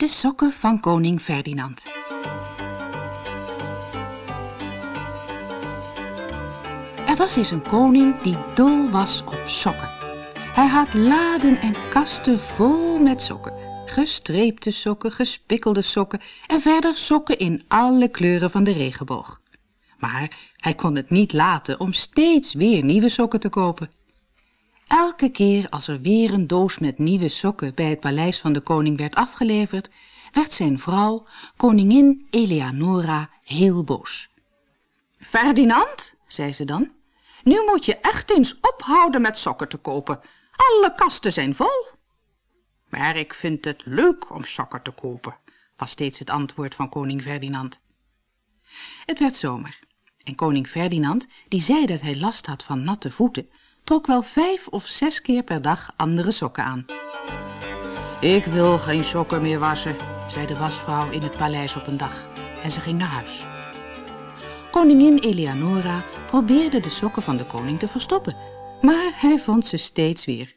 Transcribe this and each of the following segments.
De sokken van koning Ferdinand. Er was eens een koning die dol was op sokken. Hij had laden en kasten vol met sokken. Gestreepte sokken, gespikkelde sokken en verder sokken in alle kleuren van de regenboog. Maar hij kon het niet laten om steeds weer nieuwe sokken te kopen. Elke keer als er weer een doos met nieuwe sokken bij het paleis van de koning werd afgeleverd, werd zijn vrouw, koningin Eleanora, heel boos. Ferdinand, zei ze dan, nu moet je echt eens ophouden met sokken te kopen. Alle kasten zijn vol. Maar ik vind het leuk om sokken te kopen, was steeds het antwoord van koning Ferdinand. Het werd zomer en koning Ferdinand, die zei dat hij last had van natte voeten, trok wel vijf of zes keer per dag andere sokken aan. Ik wil geen sokken meer wassen, zei de wasvrouw in het paleis op een dag en ze ging naar huis. Koningin Eleanora probeerde de sokken van de koning te verstoppen, maar hij vond ze steeds weer.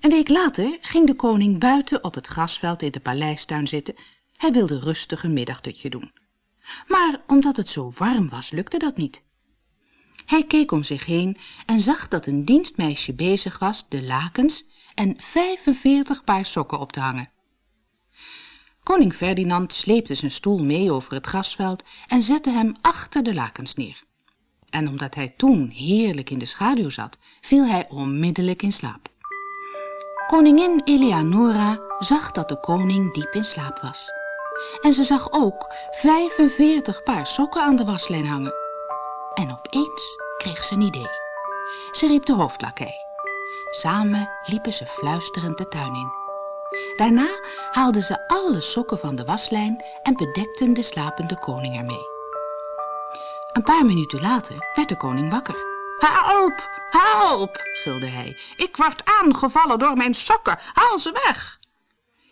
Een week later ging de koning buiten op het grasveld in de paleistuin zitten. Hij wilde rustig een middagdutje doen. Maar omdat het zo warm was, lukte dat niet. Hij keek om zich heen en zag dat een dienstmeisje bezig was de lakens en 45 paar sokken op te hangen. Koning Ferdinand sleepte zijn stoel mee over het grasveld en zette hem achter de lakens neer. En omdat hij toen heerlijk in de schaduw zat, viel hij onmiddellijk in slaap. Koningin Eleanora zag dat de koning diep in slaap was. En ze zag ook 45 paar sokken aan de waslijn hangen. En opeens kreeg ze een idee. Ze riep de hoofdlakij. Samen liepen ze fluisterend de tuin in. Daarna haalden ze alle sokken van de waslijn en bedekten de slapende koning ermee. Een paar minuten later werd de koning wakker. Help, help, gilde hij. Ik word aangevallen door mijn sokken. Haal ze weg.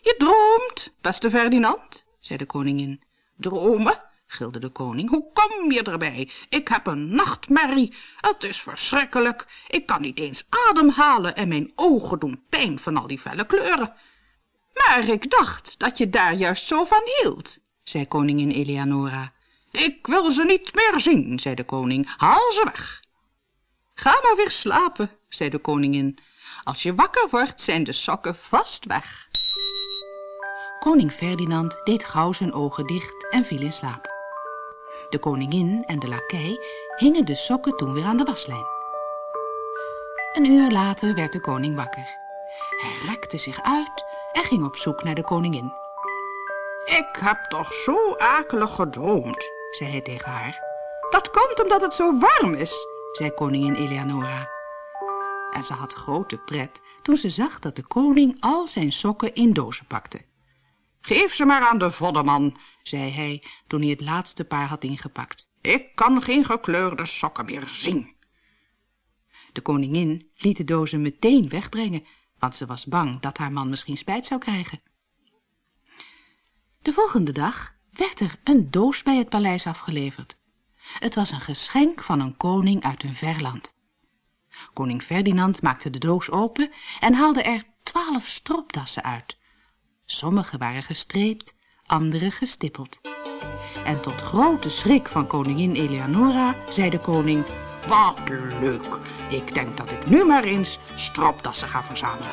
Je droomt, beste Ferdinand, zei de koningin. Dromen? Gilde de koning. Hoe kom je erbij? Ik heb een nachtmerrie. Het is verschrikkelijk. Ik kan niet eens ademhalen en mijn ogen doen pijn van al die felle kleuren. Maar ik dacht dat je daar juist zo van hield, zei koningin Eleanora. Ik wil ze niet meer zien, zei de koning. Haal ze weg. Ga maar weer slapen, zei de koningin. Als je wakker wordt, zijn de sokken vast weg. Koning Ferdinand deed gauw zijn ogen dicht en viel in slaap. De koningin en de lakij hingen de sokken toen weer aan de waslijn. Een uur later werd de koning wakker. Hij rekte zich uit en ging op zoek naar de koningin. Ik heb toch zo akelig gedroomd, zei hij tegen haar. Dat komt omdat het zo warm is, zei koningin Eleanora. En ze had grote pret toen ze zag dat de koning al zijn sokken in dozen pakte. Geef ze maar aan de vodderman, zei hij toen hij het laatste paar had ingepakt. Ik kan geen gekleurde sokken meer zien. De koningin liet de dozen meteen wegbrengen, want ze was bang dat haar man misschien spijt zou krijgen. De volgende dag werd er een doos bij het paleis afgeleverd. Het was een geschenk van een koning uit een ver land. Koning Ferdinand maakte de doos open en haalde er twaalf stropdassen uit. Sommige waren gestreept, andere gestippeld. En tot grote schrik van koningin Eleanora zei de koning... Wat leuk, ik denk dat ik nu maar eens stropdassen ga verzamelen.